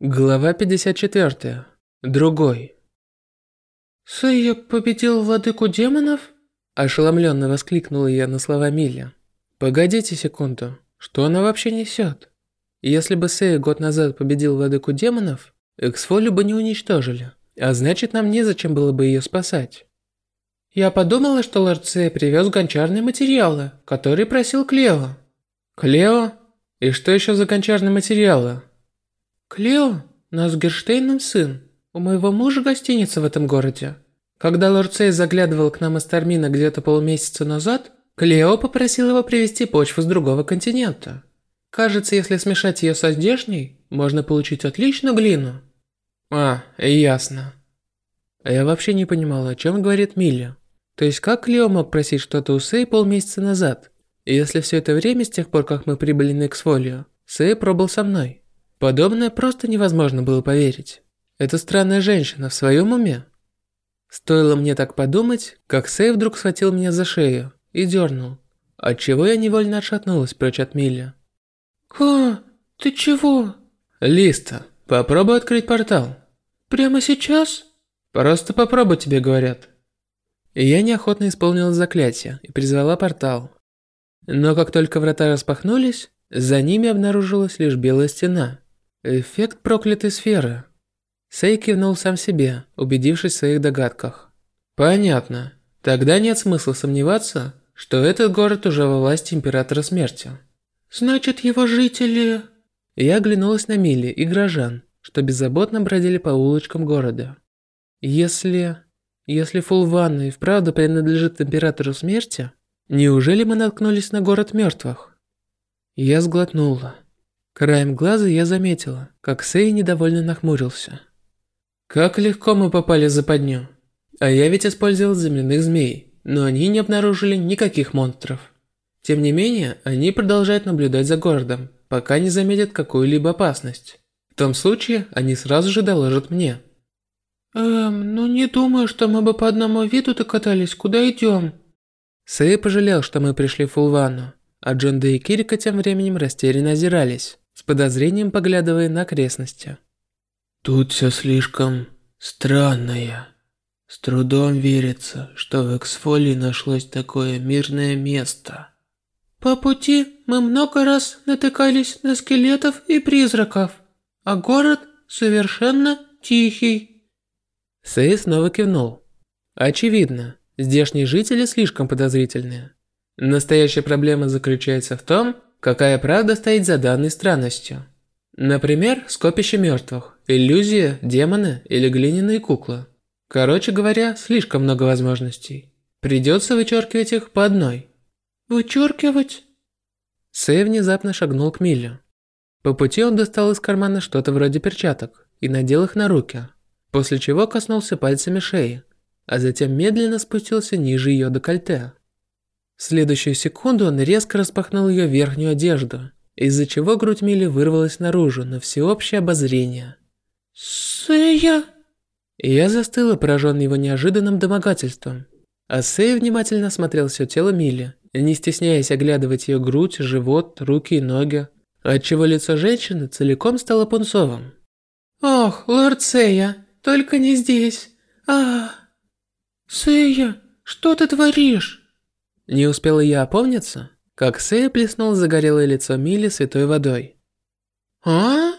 Глава 54. Другой. «Сэйя победил владыку демонов?» Ошеломленно воскликнула я на слова Миля. «Погодите секунду, что она вообще несет? Если бы Сэйя год назад победил владыку демонов, Эксфолю бы не уничтожили, а значит нам незачем было бы ее спасать». «Я подумала, что лорд Сэйя привез гончарные материалы, которые просил Клео». «Клео? И что еще за гончарные материалы?» Клео, нас Герштейном сын. У моего мужа гостиница в этом городе. Когда лорд Сей заглядывал к нам из Тармина где-то полмесяца назад, Клео попросил его привезти почву с другого континента. Кажется, если смешать ее со здешней, можно получить отличную глину. А, ясно. А я вообще не понимала, о чем говорит Милля. То есть как Клео мог просить что-то у Сэй полмесяца назад? Если все это время, с тех пор, как мы прибыли на Эксфолио, Сэй пробыл со мной? Подобное просто невозможно было поверить. Эта странная женщина в своем уме? Стоило мне так подумать, как Сэй вдруг схватил меня за шею и дернул, отчего я невольно отшатнулась прочь от Милли. «Ка, ты чего?» «Листа, попробуй открыть портал». «Прямо сейчас?» «Просто попробуй, тебе говорят». И я неохотно исполнила заклятие и призвала портал. Но как только врата распахнулись, за ними обнаружилась лишь белая стена – Эффект проклятой сферы. Сэй кивнул сам себе, убедившись в своих догадках. Понятно. Тогда нет смысла сомневаться, что этот город уже во власти Императора Смерти. Значит, его жители... Я оглянулась на Милли и горожан, что беззаботно бродили по улочкам города. Если... Если Фулванна и вправду принадлежит Императору Смерти, неужели мы наткнулись на город мертвых? Я сглотнула. Краем глаза я заметила, как Сэй недовольно нахмурился. Как легко мы попали в западню. А я ведь использовал земляных змей, но они не обнаружили никаких монстров. Тем не менее, они продолжают наблюдать за городом, пока не заметят какую-либо опасность. В том случае, они сразу же доложат мне. Эм, ну не думаю, что мы бы по одному виду докатались, куда идем. Сэй пожалел, что мы пришли в Фулвану, а Джонда и Кирика тем временем растерянно озирались подозрением поглядывая на окрестности. Тут все слишком странное. С трудом верится, что в Эксфолии нашлось такое мирное место. По пути мы много раз натыкались на скелетов и призраков, а город совершенно тихий. Сэй снова кивнул. Очевидно, здешние жители слишком подозрительные. Настоящая проблема заключается в том, Какая правда стоит за данной странностью? Например, скопище мертвых, иллюзия, демоны или глиняные куклы. Короче говоря, слишком много возможностей. Придется вычеркивать их по одной. Вычеркивать? Сэй внезапно шагнул к Миле. По пути он достал из кармана что-то вроде перчаток и надел их на руки, после чего коснулся пальцами шеи, а затем медленно спустился ниже ее декольте. В следующую секунду он резко распахнул ее верхнюю одежду, из-за чего грудь Мили вырвалась наружу на всеобщее обозрение. «Сэя?» Я застыла, пораженный его неожиданным домогательством. А Сэй внимательно смотрел все тело Мили, не стесняясь оглядывать ее грудь, живот, руки и ноги, отчего лицо женщины целиком стало пунцовым. «Ох, лорд Сэя, только не здесь! а Сэя, что ты творишь?» Не успела я опомниться, как Сэй плеснул загорелое лицо Мили святой водой. «А?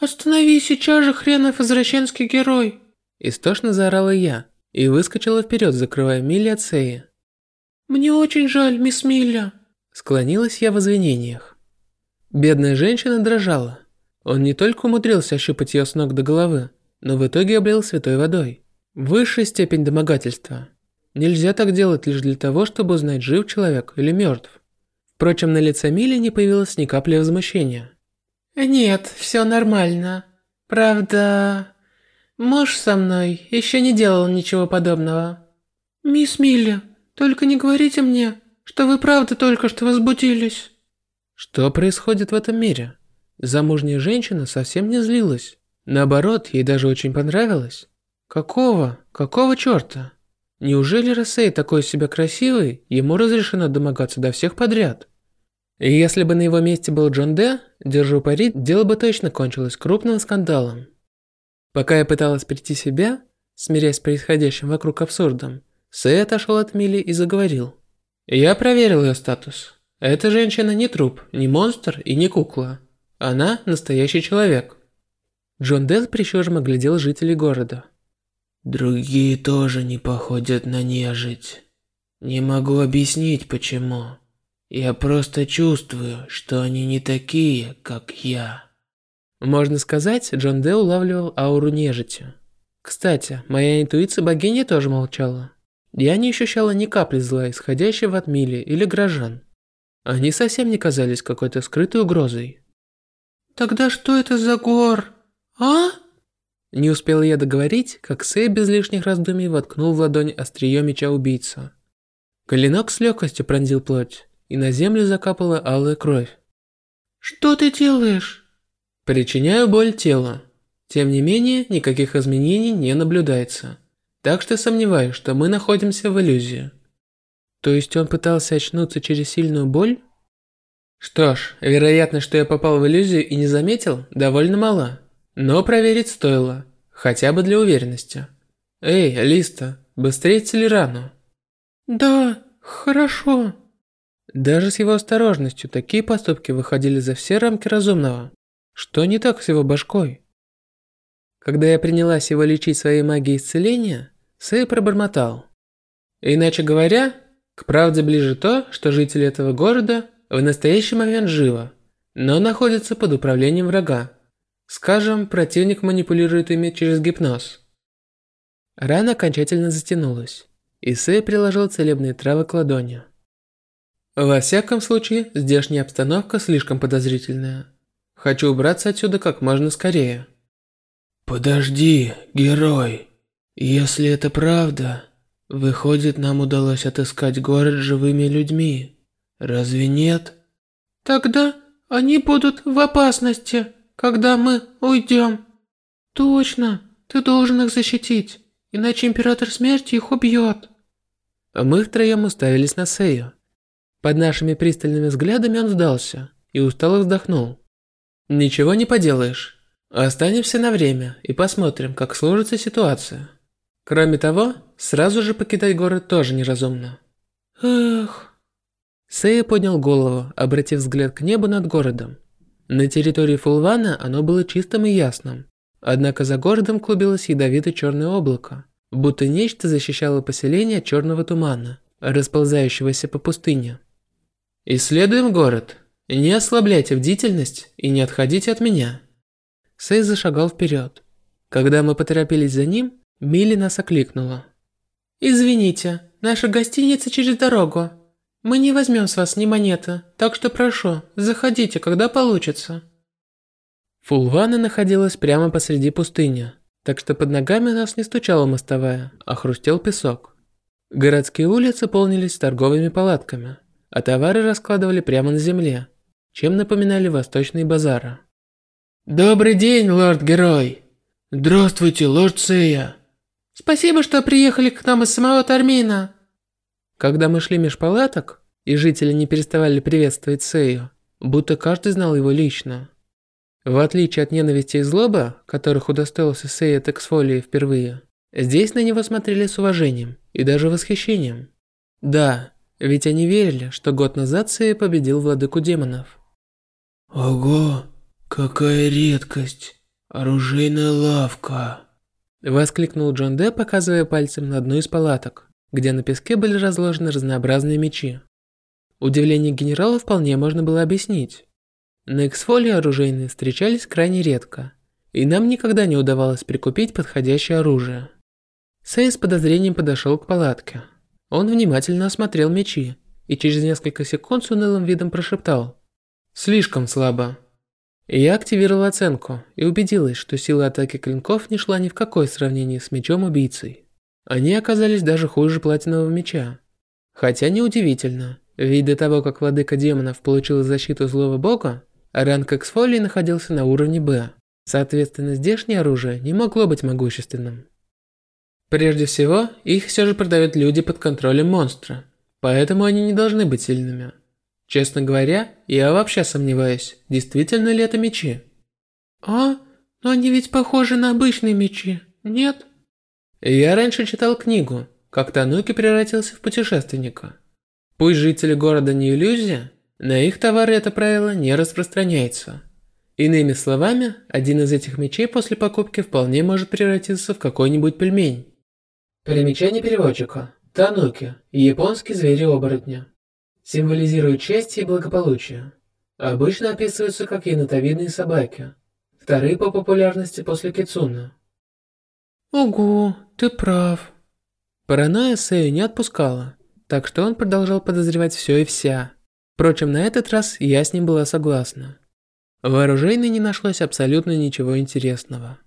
Останови сейчас же, хренов извращенский герой!» Истошно заорала я и выскочила вперед, закрывая Милли от Сэи. «Мне очень жаль, мисс Милля!» Склонилась я в извинениях. Бедная женщина дрожала. Он не только умудрился ощупать ее с ног до головы, но в итоге облил святой водой. Высшая степень домогательства. Нельзя так делать лишь для того, чтобы узнать, жив человек или мертв. Впрочем, на лице Мили не появилось ни капли возмущения. «Нет, все нормально. Правда, муж со мной еще не делал ничего подобного». «Мисс Милли, только не говорите мне, что вы правда только что возбудились». Что происходит в этом мире? Замужняя женщина совсем не злилась. Наоборот, ей даже очень понравилось. Какого? Какого черта? Неужели Рассей такой себя красивый, ему разрешено домогаться до всех подряд? И если бы на его месте был Джон Д, держу пари, дело бы точно кончилось крупным скандалом. Пока я пыталась прийти в себя, смирясь с происходящим вокруг абсурдом, Сэй отошел от Мили и заговорил. Я проверил ее статус. Эта женщина не труп, не монстр и не кукла. Она настоящий человек. Джон Дел прищуром оглядел жителей города. Другие тоже не походят на нежить. Не могу объяснить почему. Я просто чувствую, что они не такие, как я. Можно сказать, Джон Дэ улавливал ауру нежити. Кстати, моя интуиция богини тоже молчала. Я не ощущала ни капли зла, исходящего от Мили или горожан. Они совсем не казались какой-то скрытой угрозой. «Тогда что это за гор? А?» Не успел я договорить, как Сэй без лишних раздумий воткнул в ладонь острие меча убийца. Клинок с легкостью пронзил плоть, и на землю закапала алая кровь. «Что ты делаешь?» «Причиняю боль телу. Тем не менее, никаких изменений не наблюдается. Так что сомневаюсь, что мы находимся в иллюзии». То есть он пытался очнуться через сильную боль? Что ж, вероятность, что я попал в иллюзию и не заметил, довольно мала. Но проверить стоило, хотя бы для уверенности. Эй, Листа, быстрее цели рану. Да, хорошо. Даже с его осторожностью такие поступки выходили за все рамки разумного. Что не так с его башкой? Когда я принялась его лечить своей магией исцеления, Сэй пробормотал. Иначе говоря, к правде ближе то, что жители этого города в настоящий момент живы, но находятся под управлением врага. Скажем, противник манипулирует ими через гипноз. Рана окончательно затянулась, и Сэй приложил целебные травы к ладони. Во всяком случае, здешняя обстановка слишком подозрительная. Хочу убраться отсюда как можно скорее. Подожди, герой. Если это правда, выходит, нам удалось отыскать город живыми людьми. Разве нет? Тогда они будут в опасности когда мы уйдем. Точно, ты должен их защитить, иначе Император Смерти их убьет. Мы втроем уставились на Сею. Под нашими пристальными взглядами он сдался и устало вздохнул. Ничего не поделаешь. Останемся на время и посмотрим, как сложится ситуация. Кроме того, сразу же покидать город тоже неразумно. Эх. Сея поднял голову, обратив взгляд к небу над городом. На территории Фулвана оно было чистым и ясным. Однако за городом клубилось ядовитое черное облако, будто нечто защищало поселение от черного тумана, расползающегося по пустыне. «Исследуем город. Не ослабляйте бдительность и не отходите от меня». Сей зашагал вперед. Когда мы поторопились за ним, Милли нас окликнула. «Извините, наша гостиница через дорогу. Мы не возьмем с вас ни монеты, так что прошу, заходите, когда получится. Фулвана находилась прямо посреди пустыни, так что под ногами нас не стучала мостовая, а хрустел песок. Городские улицы полнились торговыми палатками, а товары раскладывали прямо на земле, чем напоминали восточные базары. «Добрый день, лорд-герой!» «Здравствуйте, лорд Сея!» «Спасибо, что приехали к нам из самого Тармина!» Когда мы шли меж палаток, и жители не переставали приветствовать Сею, будто каждый знал его лично. В отличие от ненависти и злобы, которых удостоился Сея Тексфолии впервые, здесь на него смотрели с уважением и даже восхищением. Да, ведь они верили, что год назад Сея победил владыку демонов. «Ого, какая редкость! Оружейная лавка!» Воскликнул Джон Д, показывая пальцем на одну из палаток где на песке были разложены разнообразные мечи. Удивление генерала вполне можно было объяснить. На эксфолии оружейные встречались крайне редко, и нам никогда не удавалось прикупить подходящее оружие. Сэй с подозрением подошел к палатке. Он внимательно осмотрел мечи и через несколько секунд с унылым видом прошептал «Слишком слабо». Я активировал оценку и убедилась, что сила атаки клинков не шла ни в какое сравнение с мечом-убийцей. Они оказались даже хуже платинового меча. Хотя неудивительно, ведь до того, как владыка демонов получил защиту злого бога, ранг Эксфолии находился на уровне Б. Соответственно, здешнее оружие не могло быть могущественным. Прежде всего, их все же продают люди под контролем монстра, поэтому они не должны быть сильными. Честно говоря, я вообще сомневаюсь, действительно ли это мечи. А? Но они ведь похожи на обычные мечи, нет? Я раньше читал книгу, как Тануки превратился в путешественника. Пусть жители города не иллюзия, на их товары это правило не распространяется. Иными словами, один из этих мечей после покупки вполне может превратиться в какой-нибудь пельмень. Примечание переводчика. Тануки – японский зверь-оборотня. Символизирует честь и благополучие. Обычно описываются как енотовидные собаки. Вторые по популярности после кицуна. Ого, ты прав. Паранойя Сэю не отпускала, так что он продолжал подозревать все и вся. Впрочем, на этот раз я с ним была согласна. В оружейной не нашлось абсолютно ничего интересного.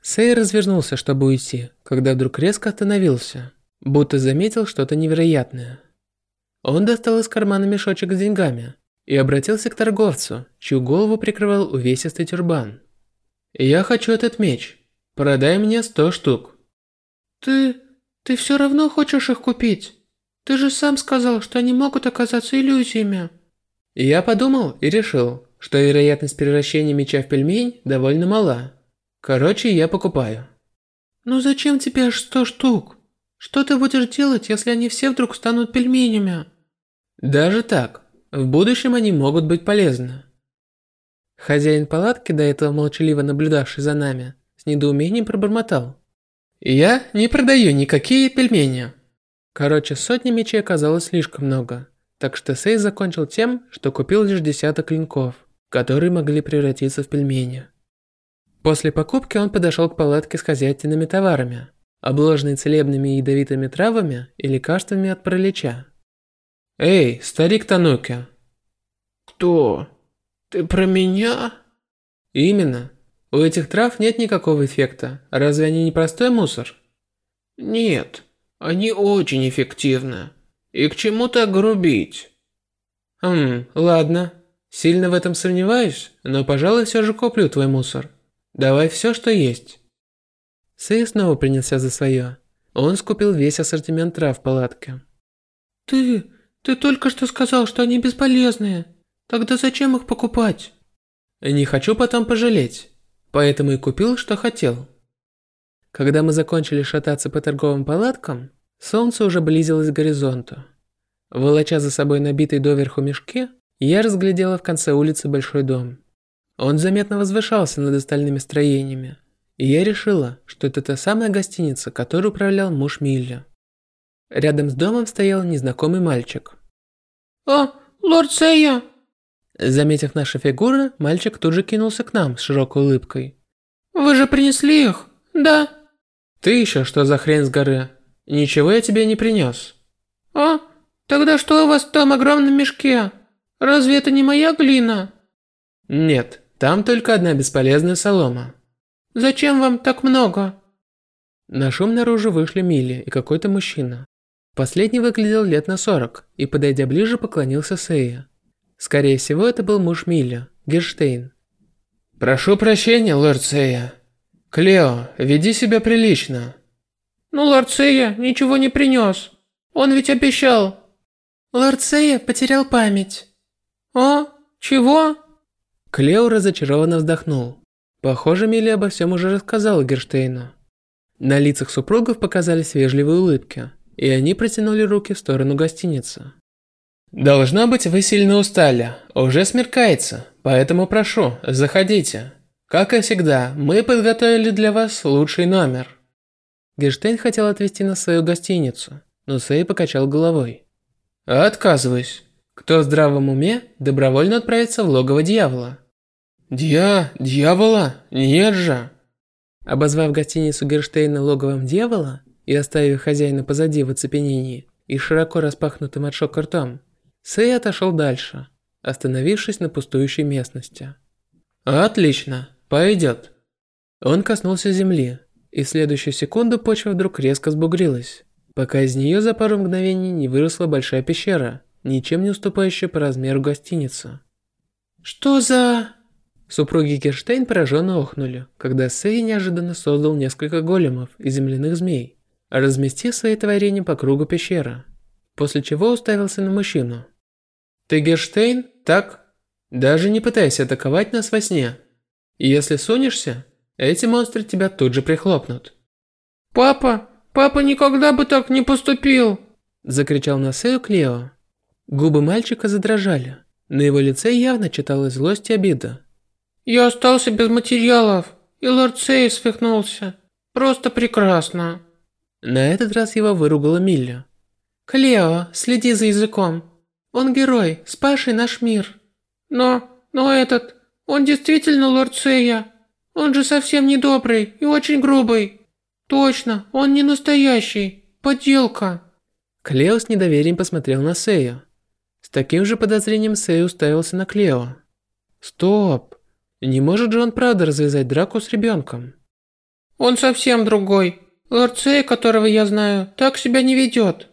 Сэй развернулся, чтобы уйти, когда вдруг резко остановился, будто заметил что-то невероятное. Он достал из кармана мешочек с деньгами и обратился к торговцу, чью голову прикрывал увесистый тюрбан. «Я хочу этот меч. Продай мне сто штук». «Ты... ты все равно хочешь их купить? Ты же сам сказал, что они могут оказаться иллюзиями». Я подумал и решил, что вероятность превращения меча в пельмень довольно мала. Короче, я покупаю. Ну зачем тебе аж сто штук? Что ты будешь делать, если они все вдруг станут пельменями? Даже так. В будущем они могут быть полезны. Хозяин палатки, до этого молчаливо наблюдавший за нами, с недоумением пробормотал. «Я не продаю никакие пельмени». Короче, сотни мечей оказалось слишком много, так что Сей закончил тем, что купил лишь десяток клинков, которые могли превратиться в пельмени. После покупки он подошел к палатке с хозяйственными товарами, обложенной целебными и ядовитыми травами и лекарствами от паралича. «Эй, старик Тануки!» «Кто? Ты про меня?» «Именно. У этих трав нет никакого эффекта. Разве они не простой мусор?» «Нет, они очень эффективны. И к чему так грубить?» «Хм, ладно. Сильно в этом сомневаюсь, но, пожалуй, все же куплю твой мусор. Давай все, что есть. Сэй снова принялся за свое. Он скупил весь ассортимент трав в палатке. Ты, ты только что сказал, что они бесполезные. Тогда зачем их покупать? Не хочу потом пожалеть. Поэтому и купил, что хотел. Когда мы закончили шататься по торговым палаткам, солнце уже близилось к горизонту. Волоча за собой набитый доверху мешки, я разглядела в конце улицы большой дом. Он заметно возвышался над остальными строениями, и я решила, что это та самая гостиница, которую управлял муж Милли. Рядом с домом стоял незнакомый мальчик. «О, лорд Сэя!» Заметив наши фигуры, мальчик тут же кинулся к нам с широкой улыбкой. «Вы же принесли их, да?» «Ты еще что за хрень с горы? Ничего я тебе не принес». «А? Тогда что у вас в том огромном мешке? Разве это не моя глина?» «Нет, там только одна бесполезная солома. Зачем вам так много? На шум наружу вышли Милли и какой-то мужчина. Последний выглядел лет на 40 и, подойдя ближе, поклонился Сея. Скорее всего, это был муж Милли, Герштейн. «Прошу прощения, лорд Сея. Клео, веди себя прилично». «Ну, лорд Сея ничего не принес. Он ведь обещал». «Лорд Сея потерял память». «О, чего?» Клео разочарованно вздохнул. Похоже, Милли обо всем уже рассказала Герштейну. На лицах супругов показались вежливые улыбки, и они протянули руки в сторону гостиницы. «Должно быть, вы сильно устали. Уже смеркается, поэтому прошу, заходите. Как и всегда, мы подготовили для вас лучший номер». Герштейн хотел отвезти нас в свою гостиницу, но Сэй покачал головой. «Отказываюсь. Кто в здравом уме, добровольно отправится в логово дьявола». «Дья... дьявола? Нет же!» Обозвав гостиницу Герштейна логовом дьявола и оставив хозяина позади в оцепенении и широко распахнутым от шока ртом, Сэй отошел дальше, остановившись на пустующей местности. «Отлично, пойдет». Он коснулся земли, и в следующую секунду почва вдруг резко сбугрилась, пока из нее за пару мгновений не выросла большая пещера, ничем не уступающая по размеру гостиницы. «Что за...» Супруги Герштейн пораженно охнули, когда Сэй неожиданно создал несколько големов и земляных змей, разместив свои творения по кругу пещеры, после чего уставился на мужчину. Ты Герштейн? Так? Даже не пытайся атаковать нас во сне. Если сунешься, эти монстры тебя тут же прихлопнут. Папа, папа никогда бы так не поступил! Закричал на Сею Клео. Губы мальчика задрожали. На его лице явно читалась злость и обида. Я остался без материалов, и лорд Сей свихнулся. Просто прекрасно. На этот раз его выругала Милли. Клео, следи за языком. Он герой, спасший наш мир. Но, но этот, он действительно лорд Сея. Он же совсем не добрый и очень грубый. Точно, он не настоящий. Подделка. Клео с недоверием посмотрел на Сею. С таким же подозрением Сей уставился на Клео. Стоп. Не может же он правда развязать драку с ребенком? Он совсем другой. Лорд Сей, которого я знаю, так себя не ведет.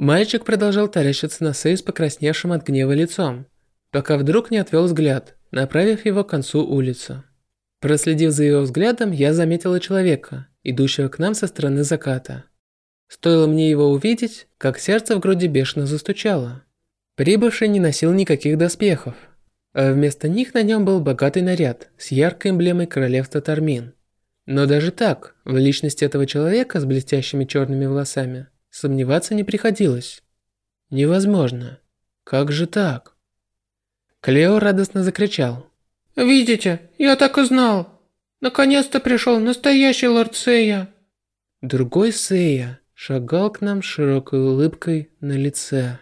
Мальчик продолжал таращиться на Сей с покрасневшим от гнева лицом, пока вдруг не отвел взгляд, направив его к концу улицы. Проследив за его взглядом, я заметила человека, идущего к нам со стороны заката. Стоило мне его увидеть, как сердце в груди бешено застучало. Прибывший не носил никаких доспехов, а вместо них на нем был богатый наряд с яркой эмблемой королевства Тармин. Но даже так, в личности этого человека с блестящими черными волосами, сомневаться не приходилось. Невозможно. Как же так? Клео радостно закричал. «Видите, я так и знал! Наконец-то пришел настоящий лорд Сея!» Другой Сея шагал к нам широкой улыбкой на лице.